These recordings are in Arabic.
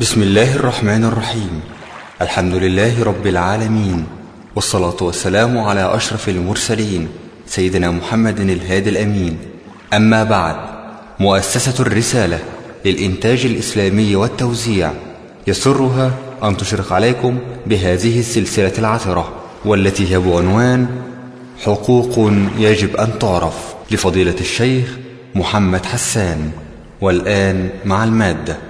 بسم الله الرحمن الرحيم الحمد لله رب العالمين والصلاة والسلام على أشرف المرسلين سيدنا محمد الهادي الأمين أما بعد مؤسسة الرسالة للإنتاج الإسلامي والتوزيع يسرها أن تشرق عليكم بهذه السلسلة العثرة والتي هي بعنوان حقوق يجب أن تعرف لفضيلة الشيخ محمد حسان والآن مع المادة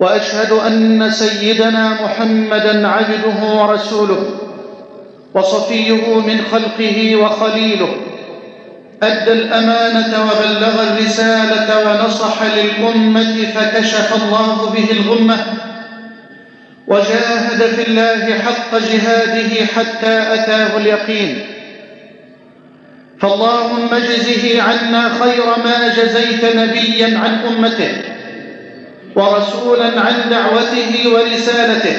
وأشهد أن سيدنا محمدا عبده ورسوله وصفيه من خلقه وخليله أدى الأمانة وبلغ الرسالة ونصح للأمة فكشف الله به الغمة وجاهد في الله حق جهاده حتى أتاه اليقين. فاللهم اجزه عنا خير ما جزيت نبيا عن أمته. ورسولا عن دعوته ورسالته.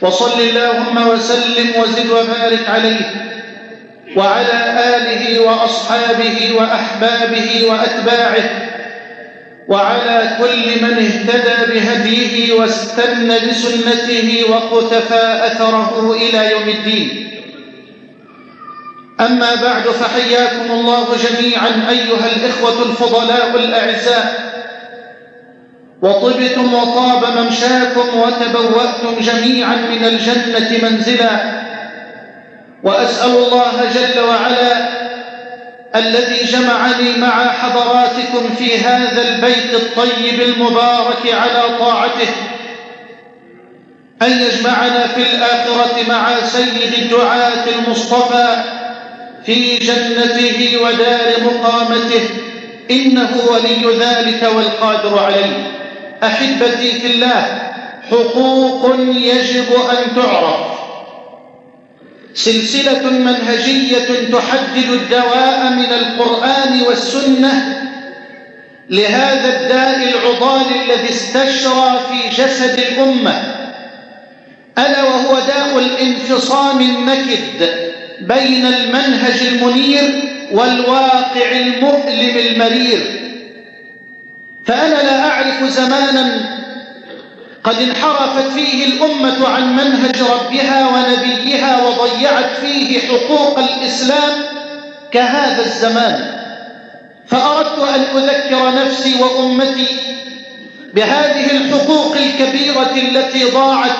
وصل اللهم وسلم وزد وبارك عليه وعلى آله وأصحابه وأحبابه وأتباعه وعلى كل من اهتدى بهديه واستنى بسنته وقتفى أثره إلى يوم الدين. أما بعد فحياكم الله جميعا أيها الإخوة الفضلاء الأعزاء. وطبتم وطاب ممشاكم وتبوأتم جميعا من الجنة منزلا. وأسأل الله جل وعلا الذي جمعني مع حضراتكم في هذا البيت الطيب المبارك على طاعته أن يجمعنا في الآخرة مع سيد الدعاة المصطفى في جنته ودار مقامته إنه ولي ذلك والقادر عليه. أحبتي في الله حقوق يجب أن تعرف. سلسلة منهجية تحدد الدواء من القرآن والسنة لهذا الداء العضال الذي استشرى في جسد الأمة. ألا وهو داء الانفصام النكد بين المنهج المنير والواقع المؤلم المرير. فأنا لا أعرف زمانا قد انحرفت فيه الأمة عن منهج ربها ونبيها وضيعت فيه حقوق الإسلام كهذا الزمان. فأردت أن أذكر نفسي وأمتي بهذه الحقوق الكبيرة التي ضاعت.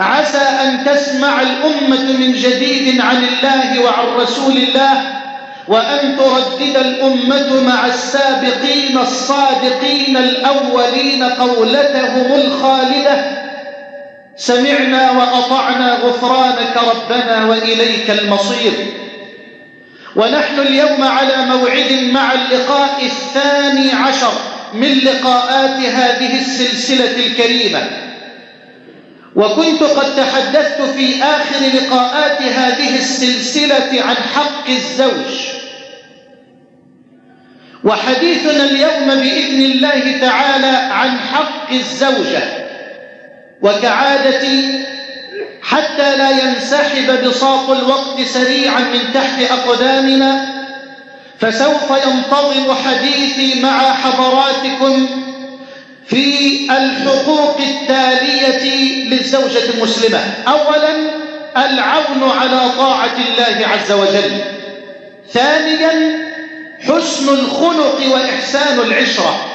عسى أن تسمع الأمة من جديد عن الله وعن رسول الله وأن تردد الأمة مع السابقين الصادقين الأولين قولتهم الخالدة. سمعنا وأطعنا غفرانك ربنا وإليك المصير. ونحن اليوم على موعد مع اللقاء الثاني عشر من لقاءات هذه السلسلة الكريمة. وكنت قد تحدثت في آخر لقاءات هذه السلسلة عن حق الزوج. وحديثنا اليوم بإذن الله تعالى عن حق الزوجة. وكعادتي حتى لا ينسحب بساط الوقت سريعا من تحت أقدامنا فسوف ينتظم حديثي مع حضراتكم في الحقوق التالية للزوجة المسلمة. أولا العون على طاعة الله عز وجل. ثانيا حسن الخلق وإحسان العشرة.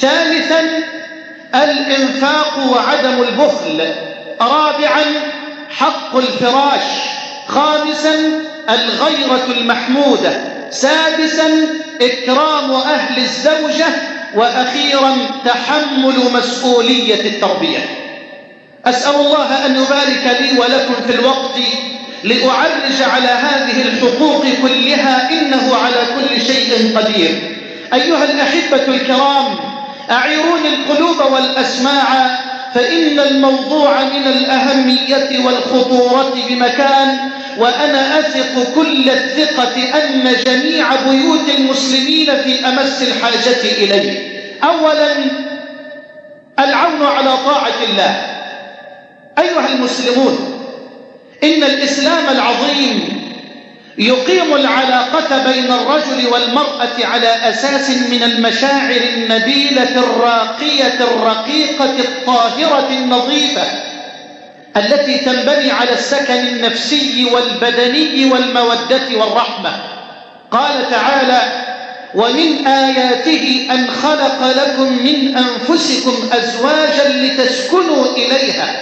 ثالثا الإنفاق وعدم البخل. رابعا حق الفراش. خامسا الغيرة المحمودة. سادسا إكرام أهل الزوجة وأخيرا تحمل مسؤولية التربية. أسأل الله أن يبارك لي ولكم في الوقت لأعرج على هذه الحقوق كلها إنه على كل شيء قدير. أيها الأحبة الكرام أعيروني القلوب والأسماع فإن الموضوع من الأهمية والخطورة بمكان وأنا أثق كل الثقة أن جميع بيوت المسلمين في أمس الحاجة إليه. أولا العون على طاعة الله. أيها المسلمون إن الإسلام العظيم يقيم العلاقة بين الرجل والمرأة على أساس من المشاعر النبيلة الراقية الرقيقة الطاهرة النظيفة التي تنبني على السكن النفسي والبدني والمودة والرحمة. قال تعالى ومن آياته أن خلق لكم من أنفسكم أزواجا لتسكنوا إليها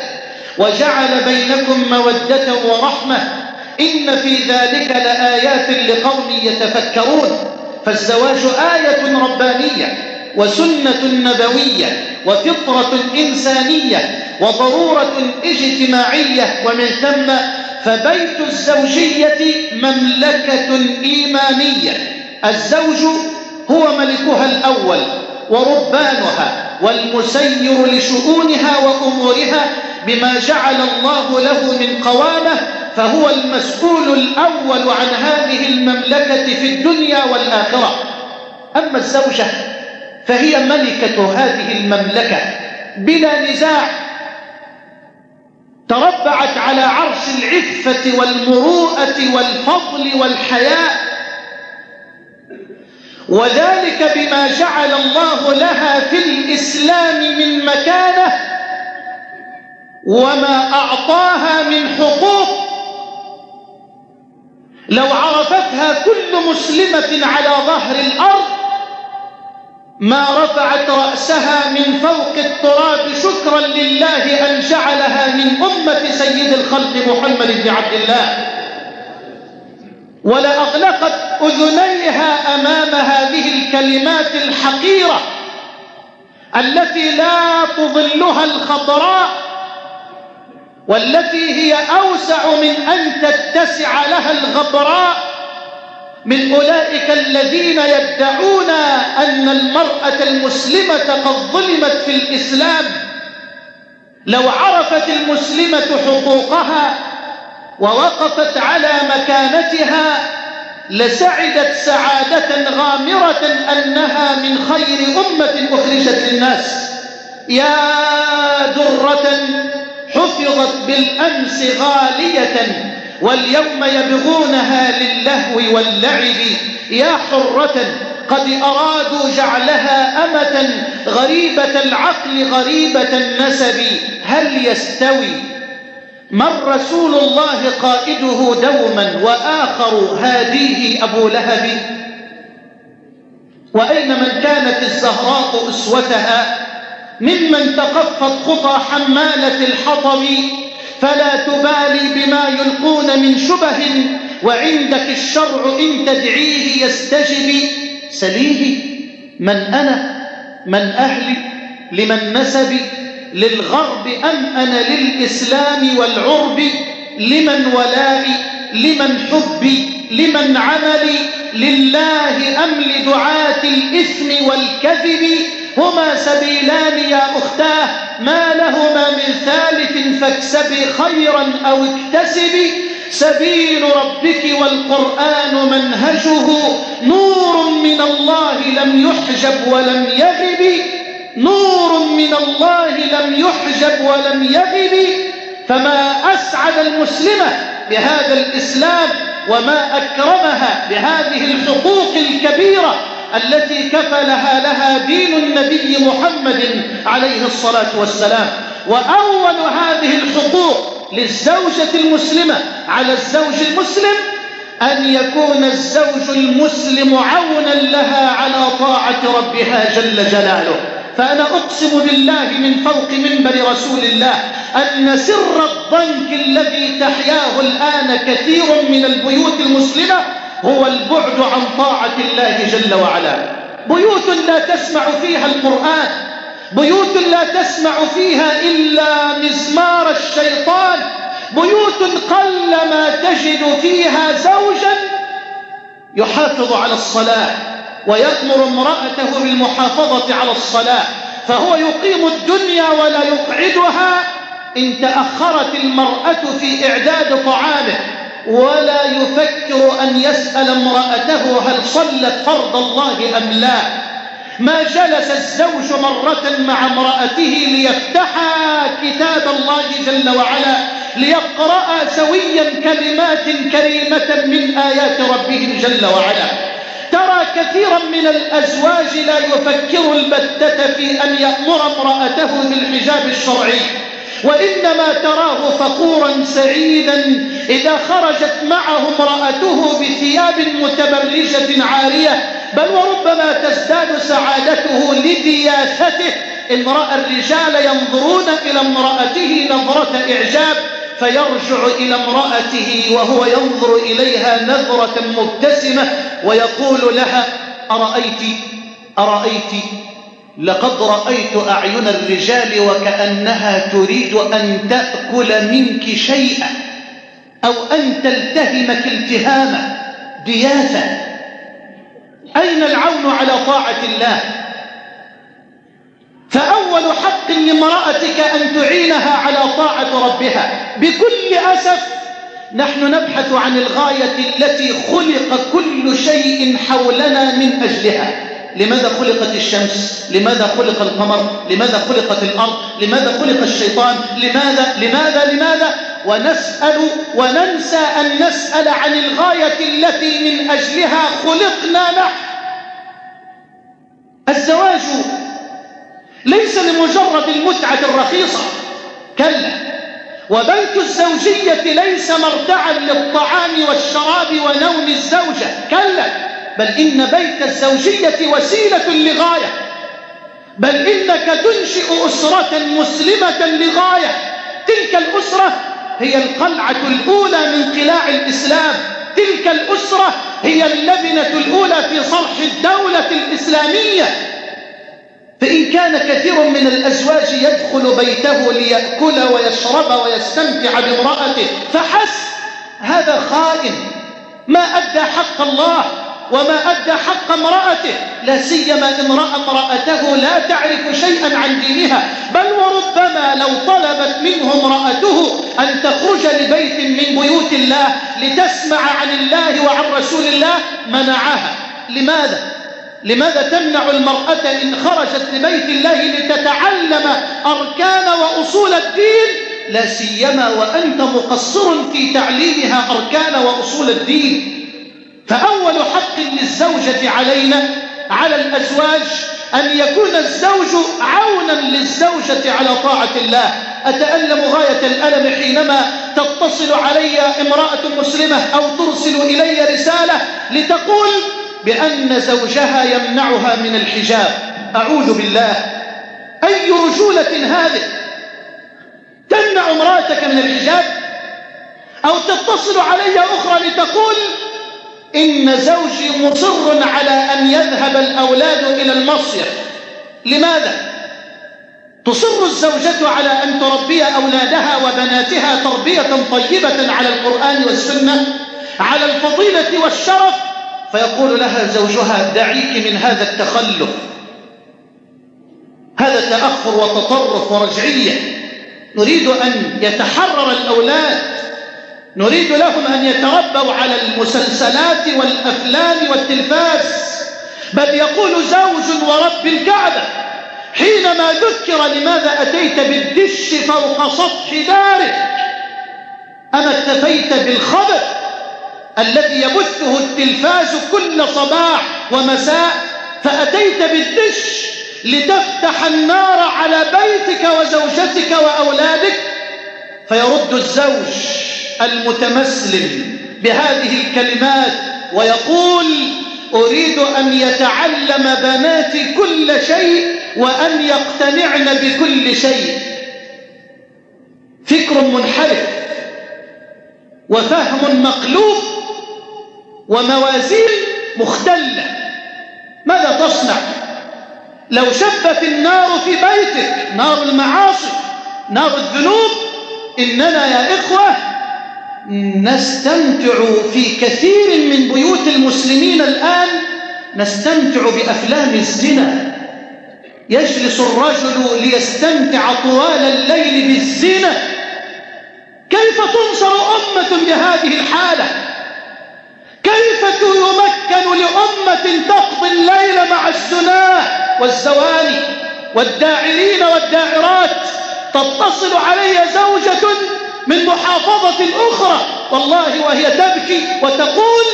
وجعل بينكم مودة ورحمة إن في ذلك لآيات لقوم يتفكرون. فالزواج آية ربانية وسنة نبوية وفطرة إنسانية وضرورة اجتماعية ومن ثم فبيت الزوجية مملكة إيمانية. الزوج هو ملكها الأول وربانها والمسير لشؤونها وأمورها بما جعل الله له من قوامة فهو المسؤول الأول عن هذه المملكة في الدنيا والآخرة. أما الزوجة فهي ملكة هذه المملكة بلا نزاع. تربعت على عرش العفة والمروءة والفضل والحياء. وذلك بما جعل الله لها في الإسلام من مكانة وما أعطاها من حقوق. لو عرفتها كل مسلمة على ظهر الأرض ما رفعت رأسها من فوق التراب شكرا لله أن جعلها من أمة سيد الخلق محمد بن عبد الله. ولأغلقت أذنيها أمام هذه الكلمات الحقيرة التي لا تظلها الخضراء والتي هي أوسع من أن تتسع لها الغبراء من أولئك الذين يدعون أن المرأة المسلمة قد ظلمت في الإسلام. لو عرفت المسلمة حقوقها ووقفت على مكانتها لسعدت سعادة غامرة أنها من خير أمة أخرجت للناس. يا درة حفظت بالأمس غالية واليوم يبغونها للهو واللعب. يا حرة قد أرادوا جعلها أمة غريبة العقل غريبة النسب. هل يستوي؟ من رسول الله قائده دوما وآخر هاديه أبو لهب؟ وأين من كانت الزهراء أسوتها؟ ممن تقفت خطى حمالة الحطب فلا تبالي بما يلقون من شبه وعندك الشرع إن تدعيه يستجب. سليه من أنا؟ من أهلي؟ لمن نسبي للغرب أم أنا للإسلام والعرب؟ لمن ولائي؟ لمن حبي؟ لمن عملي؟ لله أم لدعاة الإثم والكذب؟ هما سبيلان يا أختاه ما لهما من ثالث فاكسبي خيرا أو اكتسبي سبيل ربك والقرآن منهجه نور من الله لم يحجب ولم يغب نور من الله لم يحجب ولم يغب. فما أسعد المسلمة بهذا الإسلام وما أكرمها بهذه الحقوق الكبيرة التي كفلها لها دين النبي محمد عليه الصلاة والسلام. وأول هذه الحقوق للزوجة المسلمة على الزوج المسلم أن يكون الزوج المسلم عونا لها على طاعة ربها جل جلاله. فأنا أقسم بالله من فوق منبر رسول الله أن سر الضنك الذي تحياه الآن كثير من البيوت المسلمة هو البعد عن طاعة الله جل وعلا. بيوت لا تسمع فيها القرآن. بيوت لا تسمع فيها إلا مزمار الشيطان. بيوت قلما تجد فيها زوجا يحافظ على الصلاة ويأمر امرأته بالمحافظة على الصلاة. فهو يقيم الدنيا ولا يقعدها إن تأخرت المرأة في إعداد طعامه. ولا يفكر أن يسأل امرأته هل صلت فرض الله أم لا. ما جلس الزوج مرة مع امرأته ليفتحا كتاب الله جل وعلا ليقرأ سويا كلمات كريمة من آيات ربهم جل وعلا. ترى كثيرا من الأزواج لا يفكر البتة في أن يأمر امرأته بالحجاب الشرعي. وإنما تراه فخورا سعيدا إذا خرجت معه امرأته بثياب متبرجة عارية بل وربما تزداد سعادته لدياثته. إن رأى الرجال ينظرون إلى امرأته نظرة إعجاب فيرجع إلى امرأته وهو ينظر إليها نظرة مبتسمة ويقول لها أرأيت؟ أرأيت؟ لقد رأيت أعين الرجال وكأنها تريد أن تأكل منك شيئا أو أن تلتهمك التهامة دياثة أين العون على طاعة الله؟ فأول حق لامرأتك أن تعينها على طاعة ربها. بكل أسف نحن نبحث عن الغاية التي خلق كل شيء حولنا من أجلها. لماذا خلقت الشمس؟ لماذا خلق القمر؟ لماذا خلقت الأرض؟ لماذا خلق الشيطان؟ لماذا؟ لماذا؟ لماذا؟ ونسأل وننسى أن نسأل عن الغاية التي من أجلها خلقنا نحن. الزواج ليس لمجرد المتعة الرخيصة كلا. وبيت الزوجية ليس مرتعا للطعام والشراب ونوم الزوجة كلا. بل إن بيت الزوجية وسيلة لغاية بل إنك تنشئ أسرة مسلمة لغاية تلك الأسرة هي القلعة الأولى من قلاع الإسلام. تلك الأسرة هي اللبنة الأولى في صرح الدولة الإسلامية. فإن كان كثير من الأزواج يدخل بيته ليأكل ويشرب ويستمتع بامرأته فحسب هذا خائن. ما أدى حق الله وما أدى حق امرأته لا سيما رأى امرأته لا تعرف شيئا عن دينها. بل وربما لو طلبت منه امرأته أن تخرج لبيت من بيوت الله لتسمع عن الله وعن رسول الله منعها. لماذا؟ لماذا تمنع المرأة إن خرجت لبيت الله لتتعلم أركان وأصول الدين؟ لا سيما وأنت مقصر في تعليمها أركان وأصول الدين. فأول حق للزوجة علينا على الأزواج أن يكون الزوج عونا للزوجة على طاعة الله. أتألم غاية الألم حينما تتصل علي امرأة مسلمة أو ترسل إلي رسالة لتقول بأن زوجها يمنعها من الحجاب. أعوذ بالله. أي رجولة هذه؟ تمنع امرأتك من الحجاب؟ أو تتصل علي أخرى لتقول إن زوجي مصر على أن يذهب الأولاد إلى المصيف لماذا؟ تصر الزوجة على أن تربي أولادها وبناتها تربية طيبة على القرآن والسنة على الفضيلة والشرف. فيقول لها زوجها دعيك من هذا التخلف. هذا تأخر وتطرف ورجعية. نريد أن يتحرر الأولاد نريد لهم أن يتربوا على المسلسلات والأفلام والتلفاز. بل يقول زوج ورب الكعبة حينما ذكر لماذا أتيت بالدش فوق سطح دارك أما اكتفيت بالخبر الذي يبثه التلفاز كل صباح ومساء فأتيت بالدش لتفتح النار على بيتك وزوجتك وأولادك فيرد الزوج المتمسلم بهذه الكلمات ويقول أريد أن يتعلم بناتي كل شيء وأن يقتنعن بكل شيء. فكر منحرف وفهم مقلوب وموازين مختلة. ماذا تصنع؟ لو شبت النار في بيتك نار المعاصي نار الذنوب إننا يا إخوة نستمتع في كثير من بيوت المسلمين الآن نستمتع بأفلام الزنا. يجلس الرجل ليستمتع طوال الليل بالزنا. كيف تنصر أمة بهذه الحالة؟ كيف يمكن لأمة تقضي الليل مع الزناه والزواني والداعرين والداعرات؟ تتصل علي زوجة من محافظة أخرى. والله وهي تبكي وتقول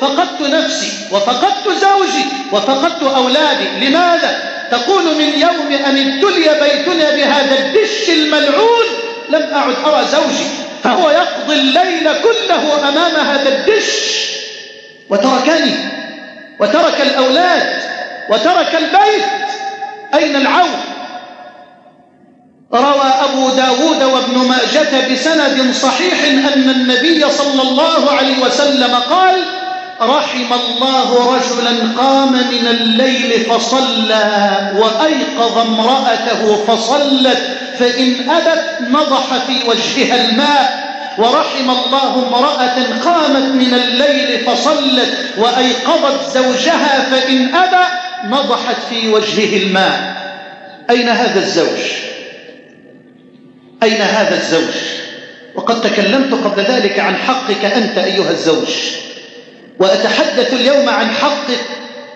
فقدت نفسي وفقدت زوجي وفقدت أولادي. لماذا؟ تقول من يوم أن ابتلي بيتنا بهذا الدش الملعون لم أعد أرى زوجي فهو يقضي الليل كله أمام هذا الدش. وتركني وترك الأولاد وترك البيت. أين العون؟ روى أبو داود وابن ماجة بسند صحيح أن النبي صلى الله عليه وسلم قال رحم الله رجلا قام من الليل فصلى وأيقظ امرأته فصلت فإن أبت نضح في وجهها الماء ورحم الله امرأة قامت من الليل فصلت وأيقظت زوجها فإن أبى نضحت في وجهه الماء أين هذا الزوج؟ أين هذا الزوج؟ وقد تكلمت قبل ذلك عن حقك أنت أيها الزوج. وأتحدث اليوم عن حقك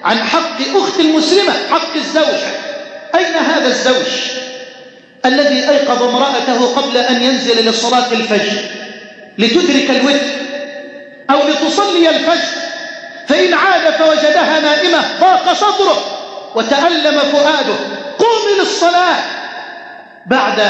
عن حق أخت المسلمة حق الزوجة أين هذا الزوج؟ الذي أيقظ امرأته قبل أن ينزل لصلاة الفجر لتدرك الوتر أو لتصلي الفجر. فإن عاد فوجدها نائمة ضاق صدره وتألم فؤاده. قومي للصلاة. بعد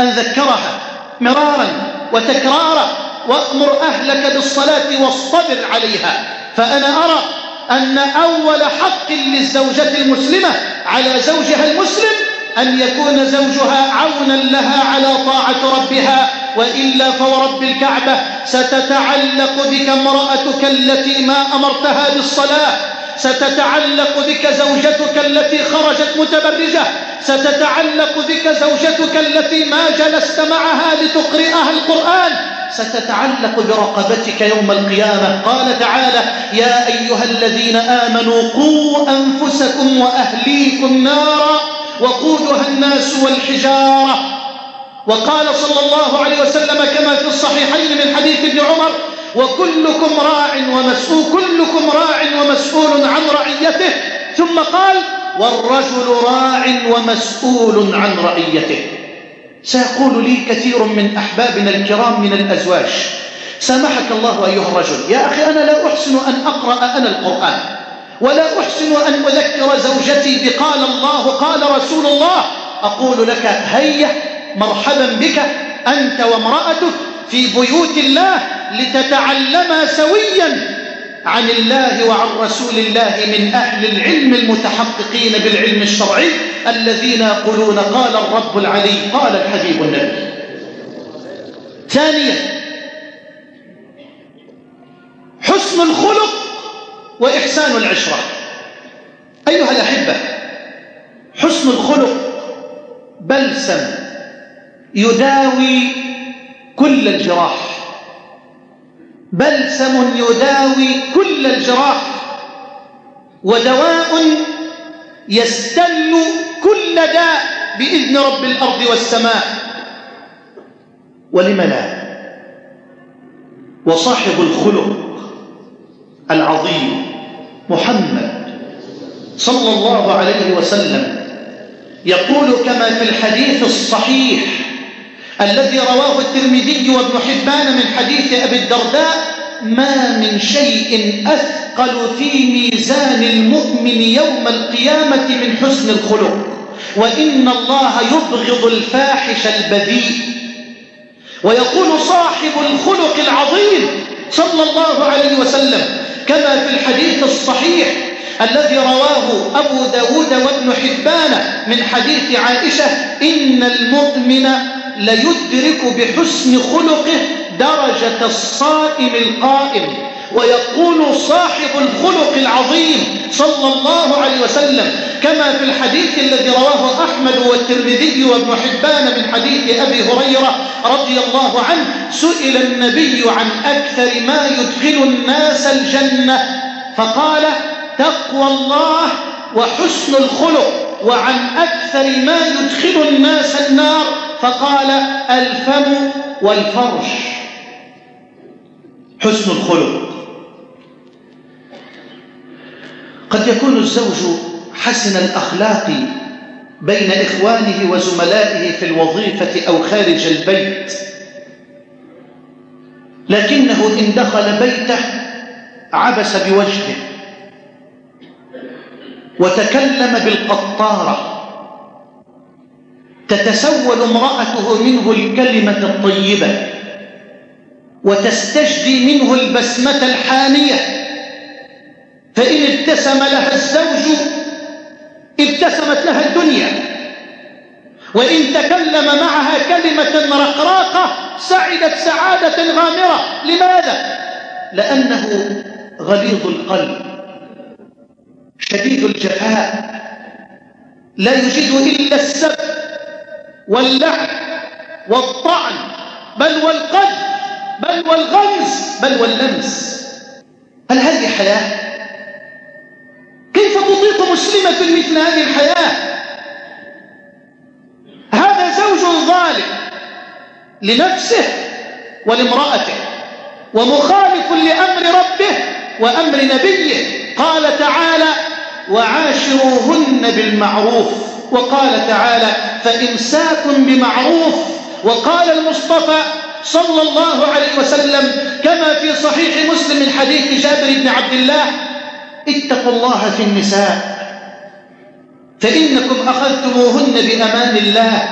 أن ذكرها مرارا وتكرارا وأمر أهلك بالصلاة واصطبر عليها. فأنا أرى أن أول حق للزوجة المسلمة على زوجها المسلم أن يكون زوجها عونا لها على طاعة ربها وإلا فورب الكعبة. ستتعلق بك امرأتك التي ما أمرتها بالصلاة ستتعلق بك زوجتك التي خرجت متبرجة. ستتعلق بك زوجتك التي ما جلست معها لتقرئها القرآن. ستتعلق برقبتك يوم القيامة. قال تعالى يا أيها الذين آمنوا قوا أنفسكم وأهليكم نارا وقودها الناس والحجارة. وقال صلى الله عليه وسلم كما في الصحيحين من حديث ابن عمر وكلكم راع ومسؤول كلكم راع ومسؤول عن رعيته. ثم قال والرجل راع ومسؤول عن رعيته. سيقول لي كثير من أحبابنا الكرام من الأزواج سامحك الله أيها الرجل. يا أخي أنا لا أحسن أن أقرأ أنا القرآن ولا أحسن أن أذكر زوجتي بقال الله قال رسول الله. أقول لك هيا مرحبا بك أنت وامرأتك في بيوت الله. لتتعلما سويا عن الله وعن رسول الله من أهل العلم المتحققين بالعلم الشرعي الذين يقولون قال الرب العلي قال الحبيب النبي. ثانيا حسن الخلق وإحسان العشرة. أيها الأحبة حسن الخلق بلسم يداوي كل الجراح. بلسم يداوي كل الجراح ودواء يستل كل داء بإذن رب الأرض والسماء. ولم لا؟ وصاحب الخلق العظيم محمد صلى الله عليه وسلم يقول كما في الحديث الصحيح الذي رواه الترمذي وابن حبان من حديث أبي الدرداء ما من شيء أثقل في ميزان المؤمن يوم القيامة من حسن الخلق وإن الله يبغض الفاحش البذيء. ويقول صاحب الخلق العظيم صلى الله عليه وسلم كما في الحديث الصحيح الذي رواه أبو داود وابن حبان من حديث عائشة إن المؤمن ليدرك بحسن خلقه درجة الصائم القائم ويقول صاحب الخلق العظيم صلى الله عليه وسلم كما في الحديث الذي رواه أحمد والترمذي وابن حبان من حديث أبي هريرة رضي الله عنه سئل النبي عن أكثر ما يدخل الناس الجنة فقال تقوى الله وحسن الخلق. وعن أكثر ما يدخل الناس النار فقال الفم والفرش. حسن الخلق. قد يكون الزوج حسن الأخلاق بين إخوانه وزملائه في الوظيفة أو خارج البيت. لكنه إن دخل بيته عبس بوجهه. وتكلم بالقطارة. تتسول امرأته منه الكلمة الطيبة وتستجدي منه البسمة الحانية فإن ابتسم لها الزوج ابتسمت لها الدنيا. وإن تكلم معها كلمة رقراقة سعدت سعادة غامرة. لماذا؟ لأنه غليظ القلب. شديد الجفاء لا يجد إلا السب واللعن والطعن بل والقذف بل والغمز بل واللمس هل هذه حياة؟ كيف تطيق مسلمة مثل هذه الحياة؟ هذا زوج ظالم لنفسه ولامرأته ومخالف لأمر ربه وأمر نبيه قال تعالى وعاشروهن بالمعروف. وقال تعالى فإمساك بمعروف. وقال المصطفى صلى الله عليه وسلم كما في صحيح مسلم من حديث جابر بن عبد الله اتقوا الله في النساء فإنكم أخذتموهن بأمان الله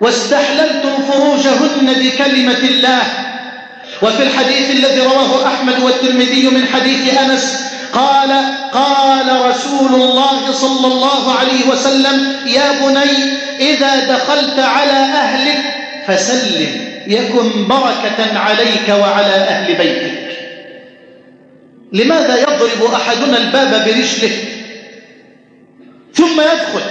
واستحللتم فروجهن بكلمة الله. وفي الحديث الذي رواه أحمد والترمذي من حديث أنس قال قال رسول الله صلى الله عليه وسلم يا بني إذا دخلت على أهلك فسلم يكن بركة عليك وعلى أهل بيتك. لماذا يضرب أحدنا الباب برجله؟ ثم يدخل.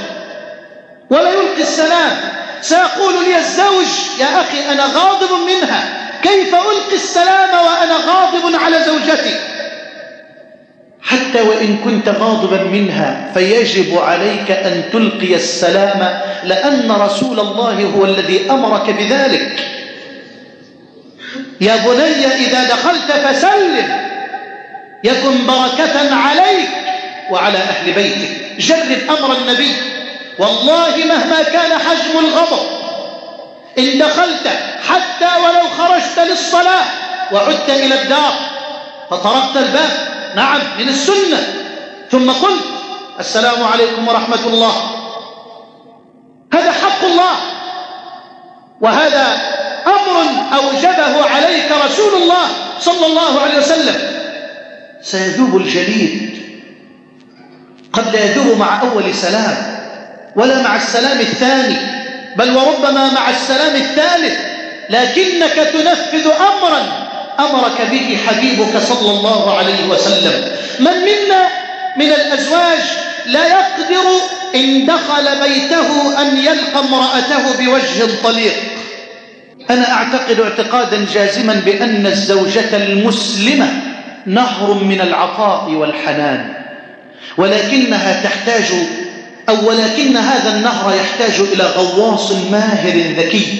ولا يلقي السلام. سيقول لي الزوج يا أخي أنا غاضب منها. كيف ألقي السلام وأنا غاضب على زوجتي؟ حتى وإن كنت غاضبا منها فيجب عليك أن تلقي السلام لأن رسول الله هو الذي أمرك بذلك. يا بني إذا دخلت فسلم يكن بركة عليك وعلى أهل بيتك. جرب أمر النبي. والله مهما كان حجم الغضب إن دخلت حتى ولو خرجت للصلاة وعدت إلى الدار فطرقت الباب. نعم من السنة. ثم قلت السلام عليكم ورحمة الله. هذا حق الله. وهذا أمر أوجبه عليك رسول الله صلى الله عليه وسلم. سيذوب الجليد قد لا يذوب مع أول سلام ولا مع السلام الثاني بل وربما مع السلام الثالث. لكنك تنفذ أمرا أمرك به حبيبك صلى الله عليه وسلم. من منا من الأزواج لا يقدر إن دخل بيته أن يلقى امرأته بوجه طليق. أنا أعتقد اعتقادا جازما بأن الزوجة المسلمة نهر من العطاء والحنان ولكنها تحتاج أو ولكن هذا النهر يحتاج إلى غواص ماهر ذكي.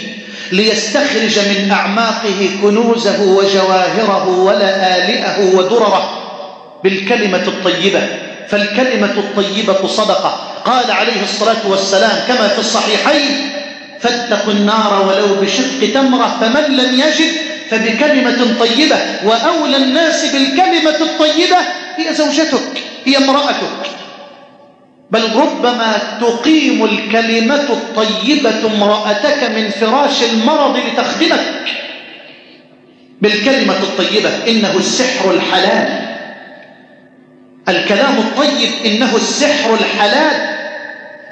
ليستخرج من أعماقه كنوزه وجواهره ولآلئه ودرره بالكلمة الطيبة. فالكلمة الطيبة صدقة. قال عليه الصلاة والسلام كما في الصحيحين فاتقوا النار ولو بشق تمرة فمن لم يجد فبكلمة طيبة. وأولى الناس بالكلمة الطيبة هي زوجتك هي امرأتك. بل ربما تقيم الكلمة الطيبة امرأتك من فراش المرض لتخدمك. بالكلمة الطيبة إنه السحر الحلال. الكلام الطيب إنه السحر الحلال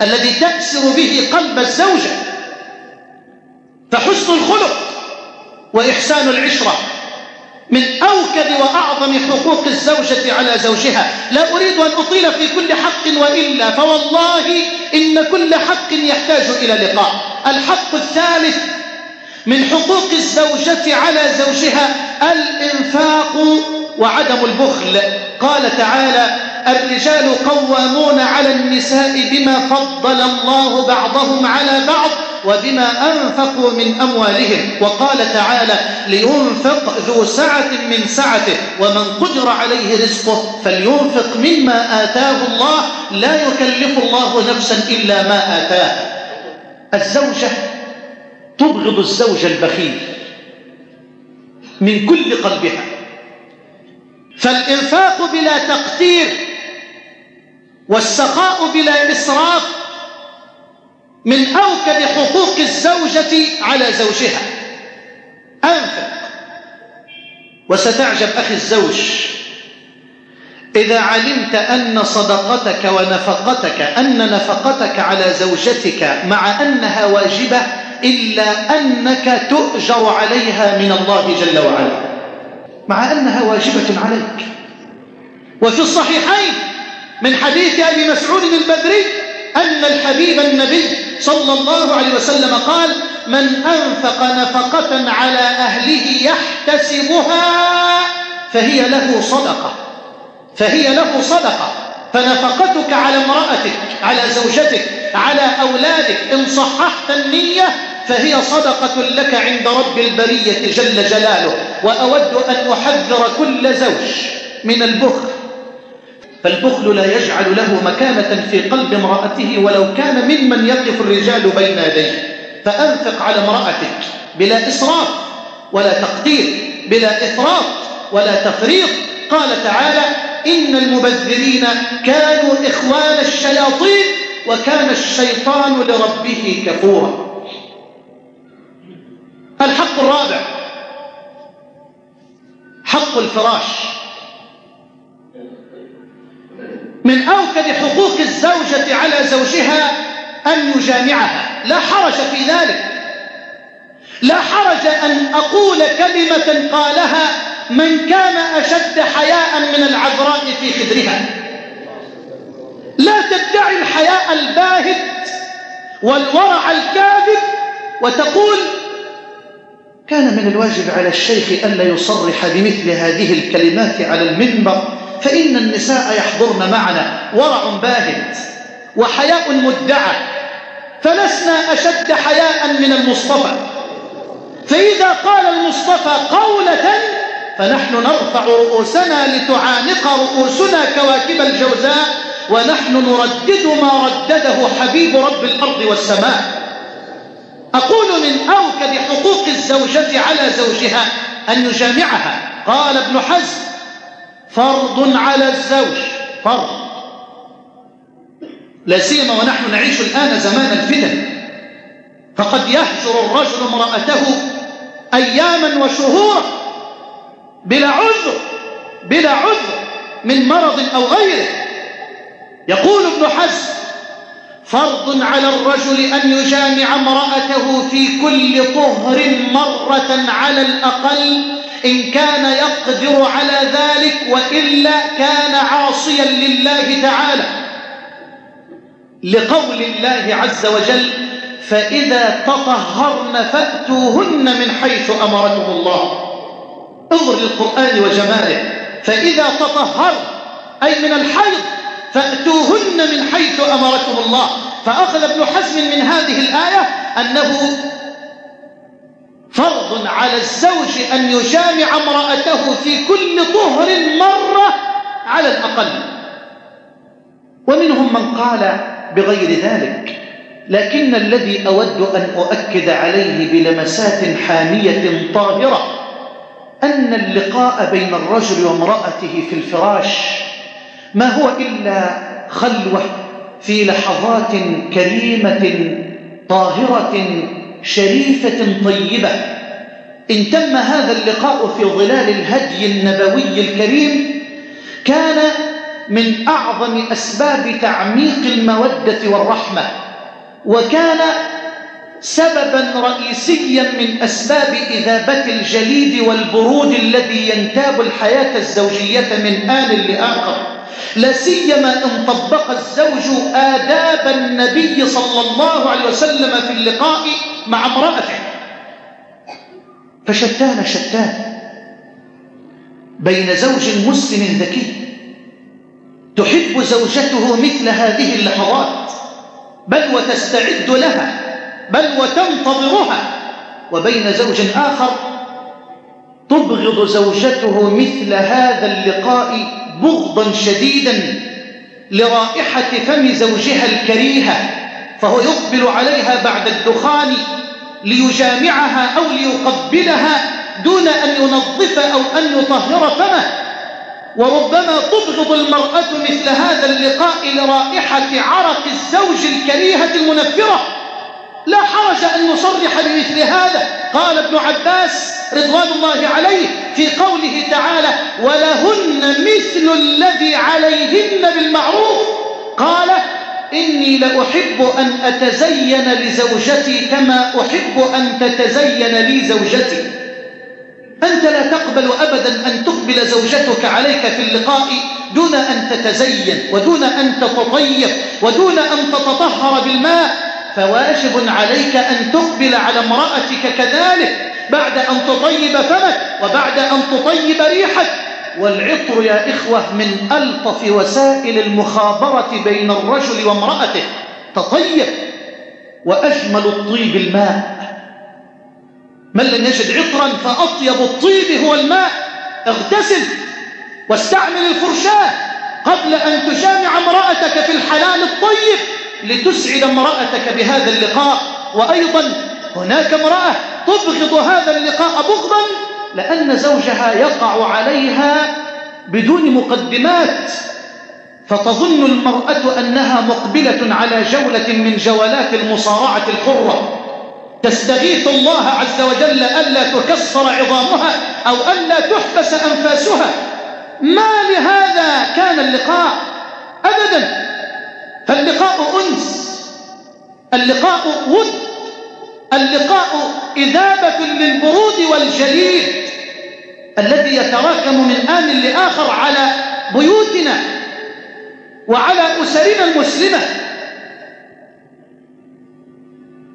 الذي تكسر به قلب الزوجة. فحسن الخلق وإحسان العشرة. من أوكد وأعظم حقوق الزوجة على زوجها. لا أريد أن أطيل في كل حق وإلا فوالله إن كل حق يحتاج إلى لقاء. الحق الثالث من حقوق الزوجة على زوجها الإنفاق وعدم البخل. قال تعالى الرجال قوامون على النساء بما فضل الله بعضهم على بعض. وبما أنفقوا من أموالهم. وقال تعالى لينفق ذو سعة من سعته ومن قدر عليه رزقه فلينفق مما آتاه الله. لا يكلف الله نفسا إلا ما آتاه. الزوجة تبغض الزوج البخيل من كل قلبها. فالإنفاق بلا تقدير والسخاء بلا إسراف من أوكد حقوق الزوجة على زوجها. أنفق. وستعجب أخي الزوج. إذا علمت أن صدقتك ونفقتك أن نفقتك على زوجتك مع أنها واجبة إلا أنك تؤجر عليها من الله جل وعلا. مع أنها واجبة عليك. وفي الصحيحين من حديث أبي مسعود البدري أن الحبيب النبي صلى الله عليه وسلم قال من أنفق نفقة على أهله يحتسبها فهي له صدقة. فهي له صدقة. فنفقتك على امرأتك على زوجتك على أولادك إن صححت النية فهي صدقة لك عند رب البرية جل جلاله وأود أن أحذر كل زوج من البخل. فالبخل لا يجعل له مكانة في قلب امرأته ولو كان ممن يقف الرجال بين يديه. فأنفق على امرأتك بلا إسراف ولا تقدير بلا إفراط ولا تفريط. قال تعالى إن المبذرين كانوا إخوان الشياطين وكان الشيطان لربه كفورا. الحق الرابع حق الفراش. من أوكد حقوق الزوجة على زوجها أن يجامعها. لا حرج في ذلك. لا حرج أن أقول كلمة قالها من كان أشد حياء من العذراء في خدرها. لا تدعي الحياء الباهت والورع الكاذب وتقول كان من الواجب على الشيخ ألا يصرح بمثل هذه الكلمات على المنبر. فإن النساء يحضرن معنا ورع باهت وحياء مدعى فلسنا أشد حياء من المصطفى. فإذا قال المصطفى قولة فنحن نرفع رؤوسنا لتعانق رؤوسنا كواكب الجوزاء ونحن نردد ما ردده حبيب رب الأرض والسماء. أقول من أوكد حقوق الزوجة على زوجها أن يجامعها. قال ابن حزم فرض على الزوج. فرض. لا سيما ونحن نعيش الآن زمان الفتن. فقد يهجر الرجل امرأته أياما وشهورا بلا عذر بلا عذر من مرض أو غيره. يقول ابن حزم فرض على الرجل أن يجامع امرأته في كل طهر مرة على الأقل إن كان يقدر على ذلك وإلا كان عاصيا لله تعالى. لقول الله عز وجل فإذا تطهرن فأتوهن من حيث أمركم الله. انظر للقرآن وجماله. فإذا تطهرن أي من الحيض فأتوهن من حيث أمركم الله. فأخذ ابن حزم من هذه الآية أنه فرض على الزوج أن يجامع امرأته في كل طهر مرة على الأقل. ومنهم من قال بغير ذلك لكن الذي أود أن أؤكد عليه بلمسات حامية طاهرة أن اللقاء بين الرجل وامرأته في الفراش ما هو إلا خلوة في لحظات كريمة طاهرة شريفة طيبة. إن تم هذا اللقاء في ظلال الهدي النبوي الكريم كان من أعظم أسباب تعميق المودة والرحمة وكان سببا رئيسيا من أسباب إذابة الجليد والبرود الذي ينتاب الحياة الزوجية من آن لآخر لا سيما إن طبق الزوج آداب النبي صلى الله عليه وسلم في اللقاء مع امرأته. فشتان شتان. بين زوج مسلم ذكي. تحب زوجته مثل هذه اللحظات. بل وتستعد لها. بل وتنتظرها. وبين زوج آخر تبغض زوجته مثل هذا اللقاء بغضا شديدا لرائحة فم زوجها الكريهة. فهو يقبل عليها بعد الدخان ليجامعها أو ليقبلها دون أن ينظف أو أن يطهر فمه. وربما تبغض المرأة مثل هذا اللقاء لرائحة عرق الزوج الكريهة المنفرة. لا حرج أن نصرح بمثل هذا. قال ابن عباس رضوان الله عليه في قوله تعالى ولهن مثل الذي عليهن بالمعروف قال إني لأحب أن أتزين لزوجتي كما أحب أن تتزين لي زوجتي. أنت لا تقبل أبدا أن تقبل زوجتك عليك في اللقاء دون أن تتزين ودون أن تتطيب ودون أن تتطهر بالماء. فواجب عليك أن تقبل على امرأتك كذلك. بعد أن تطيب فمك وبعد أن تطيب ريحك. والعطر يا إخوة من ألطف وسائل المخابرة بين الرجل وامرأته. تطيب وأجمل الطيب الماء. من لم يجد عطرا فأطيب الطيب هو الماء. اغتسل واستعمل الفرشاة قبل أن تجامع امرأتك في الحلال الطيب لتسعد امرأتك بهذا اللقاء. وأيضا هناك امرأة تبغض هذا اللقاء بغضا لأن زوجها يقع عليها بدون مقدمات فتظن المرأة أنها مقبلة على جولة من جولات المصارعة الحرة. تستغيث الله عز وجل ألا تكسر عظامها أو ألا تحبس أنفاسها. ما لهذا كان اللقاء؟ أبدا فاللقاء أنس اللقاء ود. اللقاء إذابة للبرود والجليد الذي يتراكم من آن لآخر على بيوتنا وعلى أسرنا المسلمة.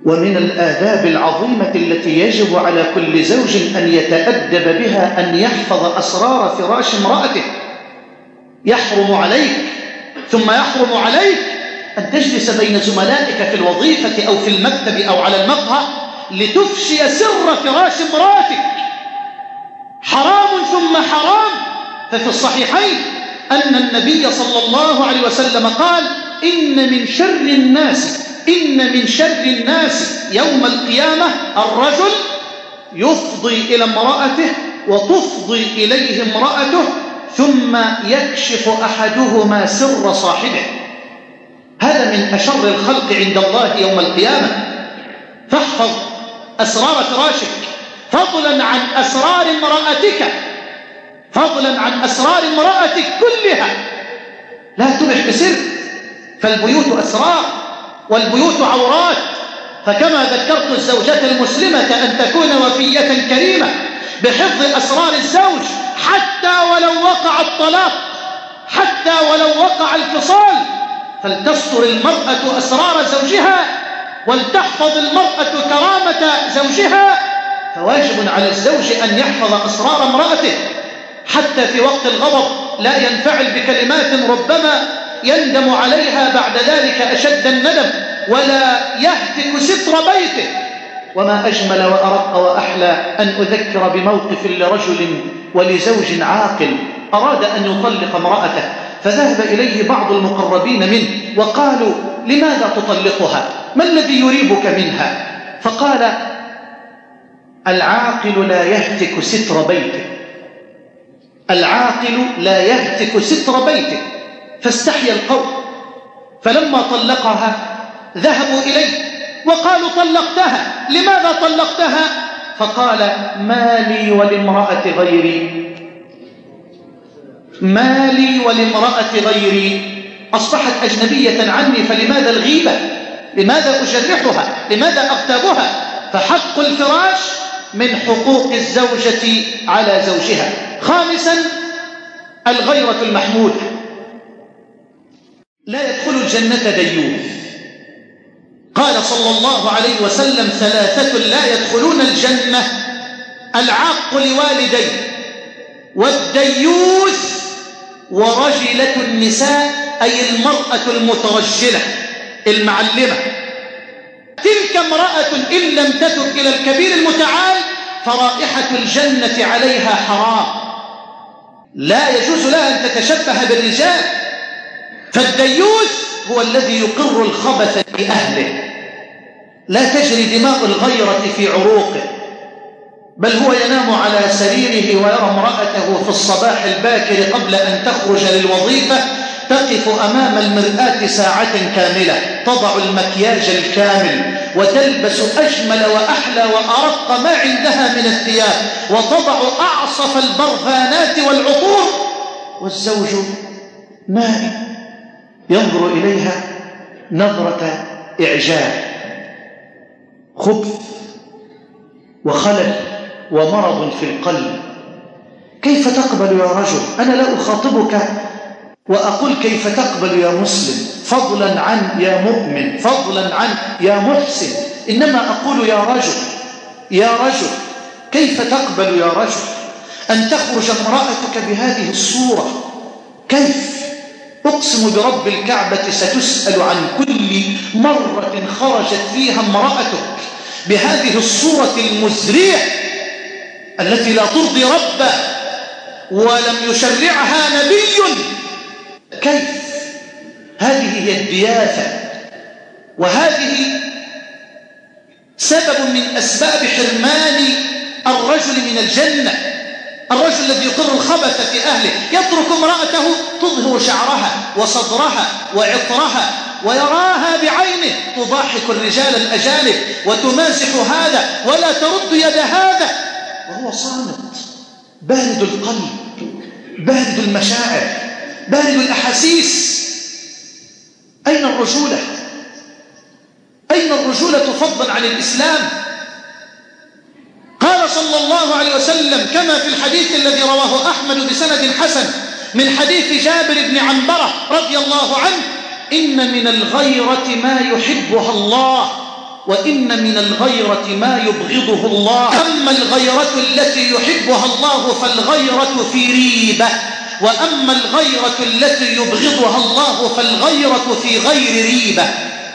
ومن الآداب العظيمة التي يجب على كل زوج أن يتأدب بها أن يحفظ أسرار فراش امرأته. يحرم عليك ثم يحرم عليك أن تجلس بين زملائك في الوظيفة أو في المكتب أو على المقهى لتفشي سر فراش امرأتك. حرام ثم حرام. ففي الصحيحين أن النبي صلى الله عليه وسلم قال إن من شر الناس إن من شر الناس يوم القيامة الرجل يفضي إلى امرأته وتفضي إليه امرأته ثم يكشف أحدهما سر صاحبه. هذا من أشر الخلق عند الله يوم القيامة. فاحفظ أسرار فراشك فضلا عن أسرار امرأتك. فضلا عن أسرار امرأتك كلها. لا تبح بسر. فالبيوت أسرار والبيوت عورات. فكما ذكرت الزوجة المسلمة أن تكون وفية كريمة بحفظ أسرار الزوج حتى ولو وقع الطلاق حتى ولو وقع الفصال. فلتستر المرأة أسرار زوجها ولتحفظ المرأة كرامة زوجها فواجب على الزوج أن يحفظ أسرار امرأته. حتى في وقت الغضب لا ينفعل بكلمات ربما يندم عليها بعد ذلك أشد الندم ولا يهتك ستر بيته. وما أجمل وأرق وأحلى أن أذكر بموقف لرجل ولزوج عاقل أراد أن يطلق امرأته. فذهب إليه بعض المقربين منه وقالوا لماذا تطلقها؟ ما الذي يريبك منها؟ فقال العاقل لا يهتك ستر بيته. العاقل لا يهتك ستر بيته. فاستحيا القوم فلما طلقها ذهبوا إليه وقالوا طلقتها! لماذا طلقتها؟ فقال ما لي ولامرأة غيري ما لي ولامرأة غيري. أصبحت أجنبية عني فلماذا الغيبة؟ لماذا أجرحها؟ لماذا أغتابها؟ فحق الفراش من حقوق الزوجة على زوجها. خامسا الغيرة المحمودة لا يدخل الجنة ديوث قال صلى الله عليه وسلم ثلاثة لا يدخلون الجنة العاق لوالديه والديوث ورجلة النساء أي المرأة المترجلة المعلمة. تلك امرأة إن لم تتب إلى الكبير المتعال فرائحة الجنة عليها حرام. لا يجوز لها أن تتشبه بالرجال. فالديوث هو الذي يقر الخبث في أهله. لا تجري دماء الغيرة في عروقه. بل هو ينام على سريره ويرى امرأته في الصباح الباكر قبل أن تخرج للوظيفة تقف أمام المرآة ساعة كاملة تضع المكياج الكامل وتلبس أجمل وأحلى وأرق ما عندها من الثياب وتضع أعصف البرفانات والعطور والزوج نائم ينظر إليها نظرة إعجاب خبث وخلل. ومرض في القلب. كيف تقبل يا رجل؟ أنا لا أخاطبك وأقول كيف تقبل يا مسلم؟ فضلا عن يا مؤمن فضلا عن يا محسن. إنما أقول يا رجل يا رجل كيف تقبل يا رجل أن تخرج امرأتك بهذه الصورة؟ كيف؟ أقسم برب الكعبة ستسأل عن كل مرة خرجت فيها امرأتك بهذه الصورة المزرية. التي لا ترضي ربه ولم يشرعها نبي. كيف؟ هذه هي الدياثة وهذه سبب من أسباب حرمان الرجل من الجنة. الرجل الذي يقر الخبث في أهله يترك امرأته تظهر شعرها وصدرها وعطرها ويراها بعينه. تضاحك الرجال الأجانب وتمازح هذا ولا ترد يد هذا. وهو صامت بارد القلب بارد المشاعر بارد الأحاسيس أين الرجولة؟ أين الرجولة فضلا عن الإسلام؟ قال صلى الله عليه وسلم كما في الحديث الذي رواه أحمد بسند حسن من حديث جابر بن عنبرة رضي الله عنه إن من الغيرة ما يحبها الله وإن من الغيرة ما يبغضه الله. أما الغيرة التي يحبها الله فالغيرة في ريبة. وأما الغيرة التي يبغضها الله فالغيرة في غير ريبة.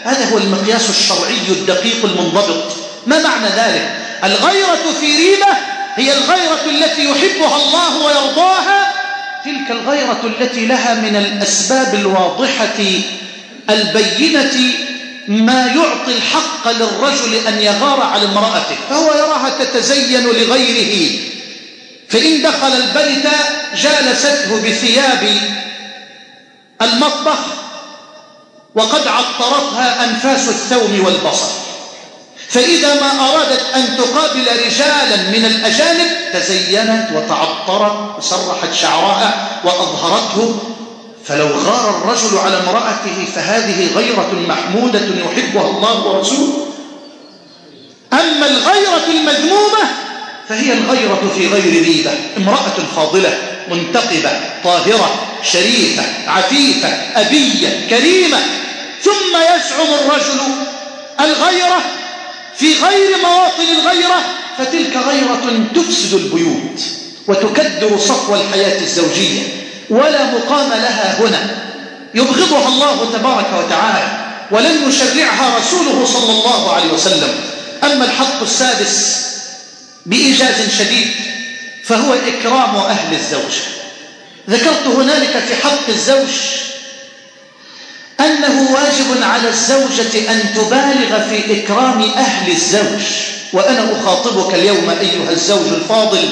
هذا هو المقياس الشرعي الدقيق المنضبط. ما معنى ذلك؟ الغيرة في ريبة هي الغيرة التي يحبها الله ويرضاها. تلك الغيرة التي لها من الأسباب الواضحة البينة ما يعطي الحق للرجل أن يغار على امرأته فهو يراها تتزين لغيره. فإن دخل البيت جالسته بثياب المطبخ وقد عطرتها أنفاس الثوم والبصر. فإذا ما أرادت أن تقابل رجالا من الأجانب تزينت وتعطرت وسرحت شعرها وأظهرته فلو غار الرجل على امرأته فهذه غيرة محمودة يحبها الله ورسوله. أما الغيرة المذمومة فهي الغيرة في غير ريبة امرأة فاضلة منتقبة طاهرة شريفة عفيفة أبية كريمة. ثم يزعم الرجل الغيرة في غير مواطن الغيرة فتلك غيرة تفسد البيوت وتكدر صفو الحياة الزوجية. ولا مقام لها هنا. يبغضها الله تبارك وتعالى ولن يشرعها رسوله صلى الله عليه وسلم. أما الحق السادس بإيجاز شديد فهو إكرام أهل الزوج. ذكرت هنالك في حق الزوج أنه واجب على الزوجة أن تبالغ في إكرام أهل الزوج. وأنا أخاطبك اليوم أيها الزوج الفاضل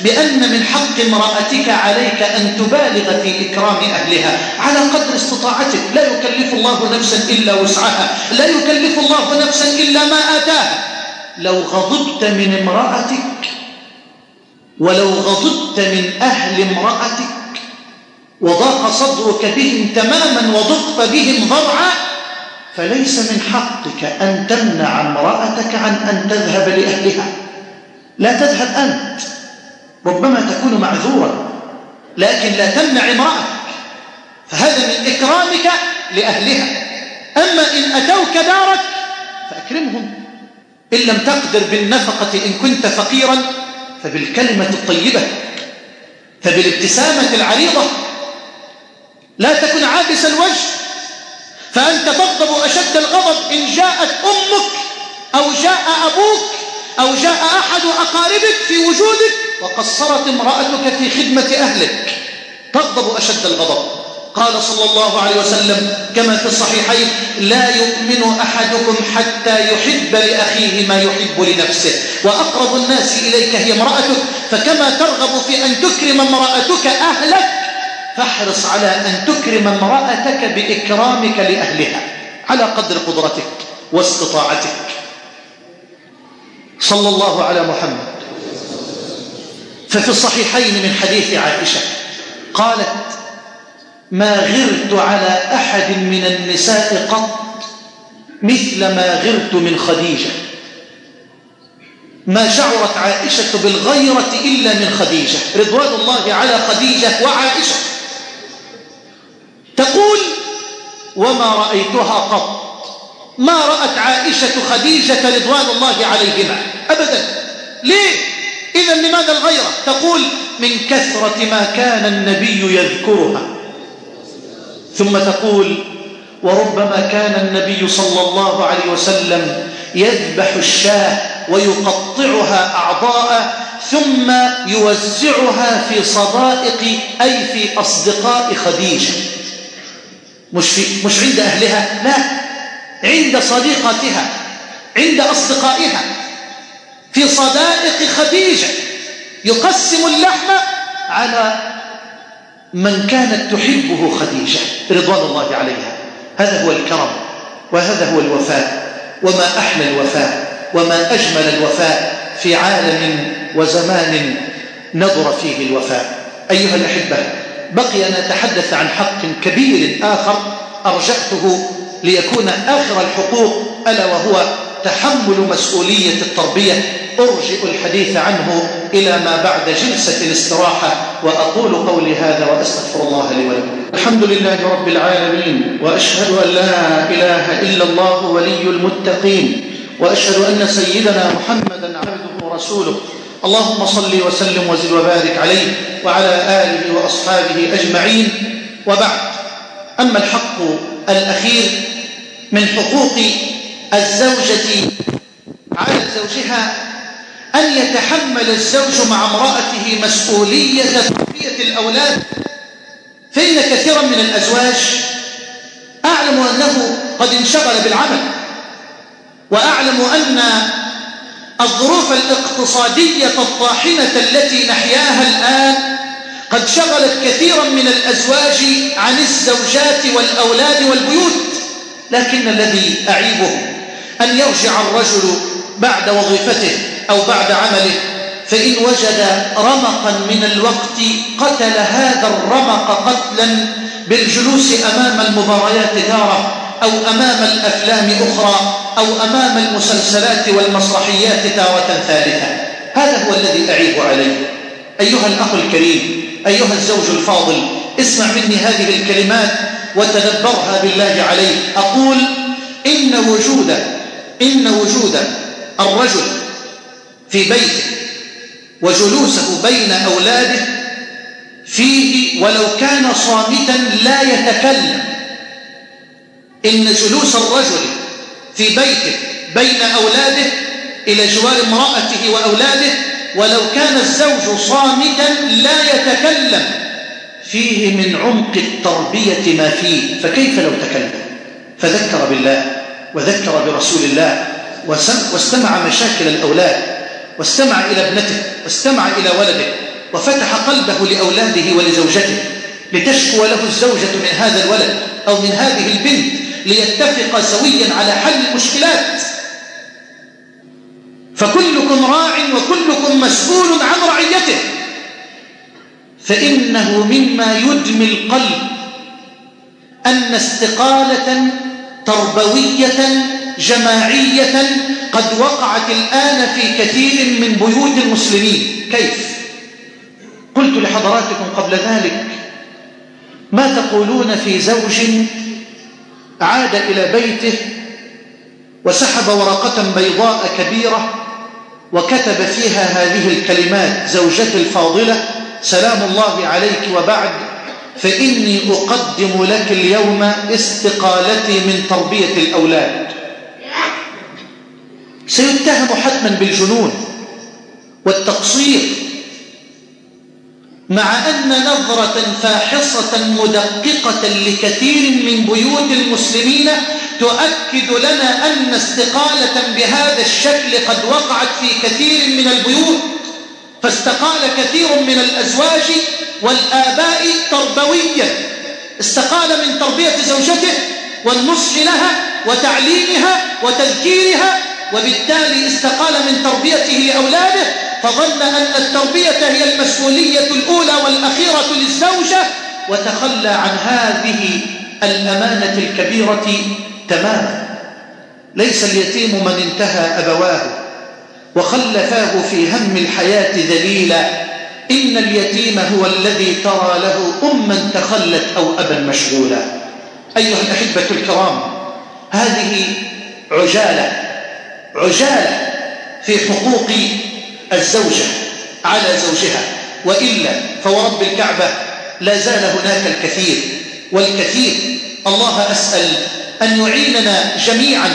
بأن من حق امرأتك عليك أن تبالغ في إكرام أهلها. على قدر استطاعتك. لا يكلف الله نفسا إلا وسعها. لا يكلف الله نفسا إلا ما آتاها. لو غضبت من امرأتك ولو غضبت من أهل امرأتك وضاق صدرك بهم تماما وضقت بهم ضرعا فليس من حقك أن تمنع امرأتك عن أن تذهب لأهلها. لا تذهب أنت. ربما تكون معذورا لكن لا تمنع امرأتك. فهذا من إكرامك لأهلها. أما إن أتوك دارك فأكرمهم. إن لم تقدر بالنفقة إن كنت فقيرا فبالكلمة الطيبة فبالابتسامة العريضة. لا تكن عابس الوجه. فأنت تغضب أشد الغضب إن جاءت أمك أو جاء أبوك. أو جاء أحد أقاربك في وجودك وقصرت امرأتك في خدمة أهلك. تغضب أشد الغضب. قال صلى الله عليه وسلم كما في الصحيحين لا يؤمن أحدكم حتى يحب لأخيه ما يحب لنفسه. وأقرب الناس إليك هي امرأتك. فكما ترغب في أن تكرم امرأتك أهلك فاحرص على أن تكرم امرأتك بإكرامك لأهلها على قدر قدرتك واستطاعتك. صلى الله على محمد. ففي الصحيحين من حديث عائشة قالت ما غرت على أحد من النساء قط مثل ما غرت من خديجة. ما شعرت عائشة بالغيرة إلا من خديجة. رضوان الله على خديجة وعائشة. تقول وما رأيتها قط. ما رأت عائشة خديجة رضوان الله عليهما. أبدا. ليه؟ إذا لماذا الغيرة؟ تقول من كثرة ما كان النبي يذكرها. ثم تقول وربما كان النبي صلى الله عليه وسلم يذبح الشاة ويقطعها أعضاء ثم يوزعها في صدائق أي في أصدقاء خديجة. مش, في مش عند أهلها؟ لا. عند صديقتها عند أصدقائها. في صدائق خديجة يقسم اللحم على من كانت تحبه خديجة رضوان الله عليها. هذا هو الكرم وهذا هو الوفاء وما أحلى الوفاء وما أجمل الوفاء في عالم وزمان نظر فيه الوفاء. أيها الأحبة بقي أن نتحدث عن حق كبير آخر أرجعته ليكون آخر الحقوق ألا وهو تحمل مسؤولية التربية. أرجئ الحديث عنه إلى ما بعد جلسة الاستراحة وأقول قولي هذا وأستغفر الله لي ولكم. الحمد لله رب العالمين وأشهد أن لا إله إلا الله ولي المتقين وأشهد أن سيدنا محمدا عبده ورسوله. اللهم صل وسلم وزد وبارك عليه وعلى آله وأصحابه أجمعين. وبعد أما الحق الأخير من حقوق الزوجة على زوجها أن يتحمل الزوج مع امرأته مسؤولية تربية الأولاد. فإن كثيرا من الأزواج أعلم أنه قد انشغل بالعمل وأعلم أن الظروف الاقتصادية الطاحنة التي نحياها الآن قد شغلت كثيرا من الأزواج عن الزوجات والأولاد والبيوت لكن الذي أعيبه أن يرجع الرجل بعد وظيفته أو بعد عمله فإن وجد رمقا من الوقت قتل هذا الرمق قتلا بالجلوس أمام المباريات تارة أو أمام الأفلام أخرى أو أمام المسلسلات والمسرحيات تارة ثالثة. هذا هو الذي أعيب عليه. أيها الأخ الكريم أيها الزوج الفاضل اسمع مني هذه الكلمات وتدبرها بالله عليه أقول إن وجود إن وجود الرجل في بيته وجلوسه بين أولاده فيه ولو كان صامتا لا يتكلم. إن جلوس الرجل في بيته بين أولاده إلى جوار امرأته وأولاده ولو كان الزوج صامتا لا يتكلم. فيه من عمق التربية ما فيه. فكيف لو تكلم؟ فذكر بالله وذكر برسول الله واستمع مشاكل الأولاد واستمع إلى ابنته واستمع إلى ولده وفتح قلبه لأولاده ولزوجته لتشكو له الزوجة من هذا الولد أو من هذه البنت ليتفق سويا على حل المشكلات. فكلكم راع وكلكم مسؤول عن رعيته فإنه مما يدمي القلب أن استقالة تربوية جماعية قد وقعت الآن في كثير من بيوت المسلمين كيف؟ قلت لحضراتكم قبل ذلك ما تقولون في زوج عاد إلى بيته وسحب ورقة بيضاء كبيرة وكتب فيها هذه الكلمات زوجتي الفاضلة سلام الله عليك وبعد فإني أقدم لك اليوم استقالتي من تربية الأولاد. سيتهم حتما بالجنون والتقصير مع أن نظرة فاحصة مدققة لكثير من بيوت المسلمين تؤكد لنا أن استقالة بهذا الشكل قد وقعت في كثير من البيوت فاستقال كثير من الأزواج والآباء تربويا. استقال من تربية زوجته والنصح لها وتعليمها وتذكيرها وبالتالي استقال من تربيته لأولاده فظن أن التربية هي المسؤولية الأولى والأخيرة للزوجة وتخلى عن هذه الأمانة الكبيرة تماما ليس اليتيم من انتهى أبواه وخلفاه في هم الحياة ذليلا. إن اليتيم هو الذي ترى له أما تخلت أو أبا مشغولا. أيها الأحبة الكرام هذه عجالة عجالة في حقوق الزوجة على زوجها. وإلا فورب الكعبة لا زال هناك الكثير والكثير الله أسأل أن يعيننا جميعا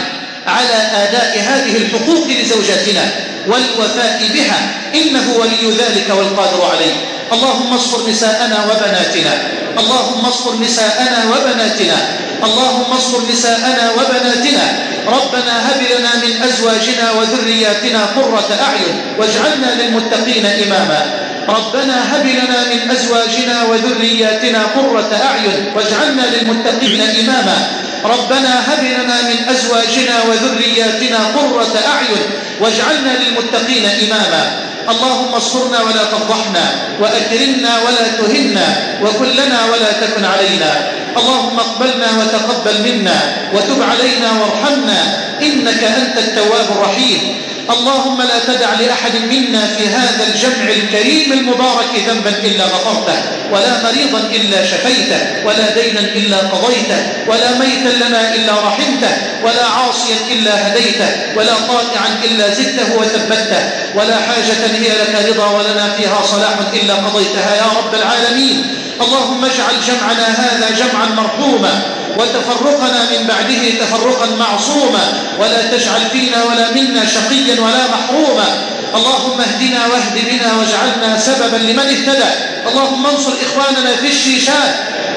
على آداء هذه الحقوق لزوجاتنا والوفاء بها. إنه ولي ذلك والقادر عليه. اللهم اصفر نساءنا وبناتنا. اللهم اصفر نساءنا وبناتنا. اللهم اصفر نساءنا وبناتنا. ربنا هب لنا من أزواجنا وذرياتنا قرة أعين واجعلنا للمتقين إماما. ربنا هب لنا من أزواجنا وذرياتنا قرة أعين واجعلنا للمتقين إماما. ربنا هب لنا من أزواجنا وذرياتنا قرة أعين واجعلنا للمتقين إماما. اللهم اصرنا ولا تفضحنا وأكرمنا ولا تهنا وكلنا ولا تكن علينا. اللهم اقبلنا وتقبل منا وتب علينا وارحمنا إنك أنت التواب الرحيم. اللهم لا تدع لأحد منا في هذا الجمع الكريم المبارك ذنبا إلا غفرته ولا مريضا إلا شفيته ولا دينا إلا قضيته ولا ميتا لنا إلا رحمته ولا عاصيا إلا هديته ولا طائعا إلا زدته وثبته ولا حاجة هي لك رضا ولنا فيها صلاح إلا قضيتها يا رب العالمين. اللهم اجعل جمعنا هذا جمعا مرحوما وتفرقنا من بعده تفرقا معصوما ولا تجعل فينا ولا منا شقيا ولا محروما. اللهم اهدنا واهد بنا واجعلنا سببا لمن اهتدى. اللهم انصر إخواننا في الشيشان.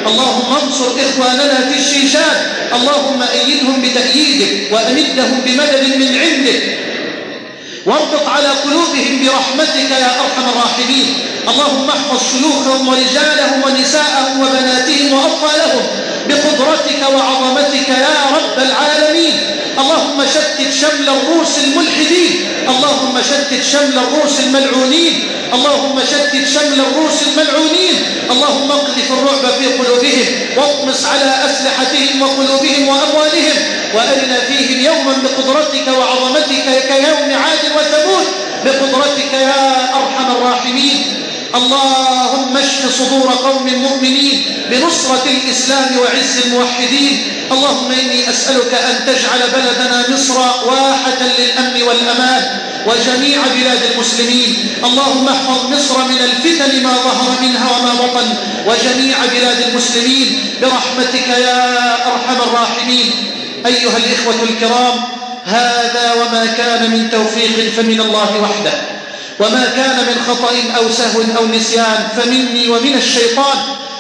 اللهم انصر إخواننا في الشيشان. اللهم أيدهم بتأييدك وأمدهم بمدد من عندك. واربط على قلوبهم برحمتك يا أرحم الراحمين. اللهم احفظ شيوخهم ورجالهم ونساءهم وبناتهم وأطفالهم بقدرتك وعظمتك يا رب العالمين. اللهم شتت شمل الروس الملحدين. اللهم شتت شمل الروس الملعونين. اللهم شتت شمل الروس الملعونين. اللهم اقذف الرعب في قلوبهم واطمس على أسلحتهم وقلوبهم وأموالهم وأرنا فيهم يوما بقدرتك وعظمتك كيوم عاد وثمود. بقدرتك يا أرحم الراحمين. اللهم اشف صدور قوم مؤمنين بنصرة الإسلام وعز الموحدين. اللهم إني أسألك أن تجعل بلدنا مصر واحة للأمن والأمان وجميع بلاد المسلمين. اللهم احفظ مصر من الفتن ما ظهر منها وما بطن وجميع بلاد المسلمين برحمتك يا أرحم الراحمين. أيها الإخوة الكرام هذا وما كان من توفيق فمن الله وحده. وما كان من خطأ أو سهو أو نسيان فمني ومن الشيطان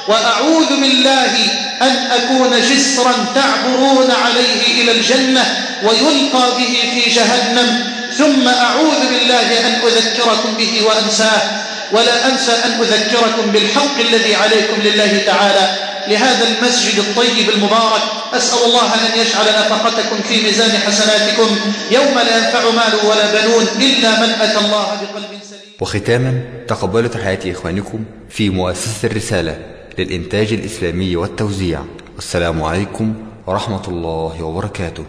وأعوذ بالله أن أكون جسرا تعبرون عليه إلى الجنة ويلقى به في جهنم ثم أعوذ بالله أن أذكركم به وأنساه. ولا أنسى أن أذكركم بالحق الذي عليكم لله تعالى لهذا المسجد الطيب المبارك. أسأل الله أن يجعل نفقتكم في ميزان حسناتكم يوم لا ينفع مال ولا بنون إلا من أتى الله بقلب سليم. وختاما تقبلوا تحيات إخوانكم في مؤسسة الرسالة للإنتاج الإسلامي والتوزيع. والسلام عليكم ورحمة الله وبركاته.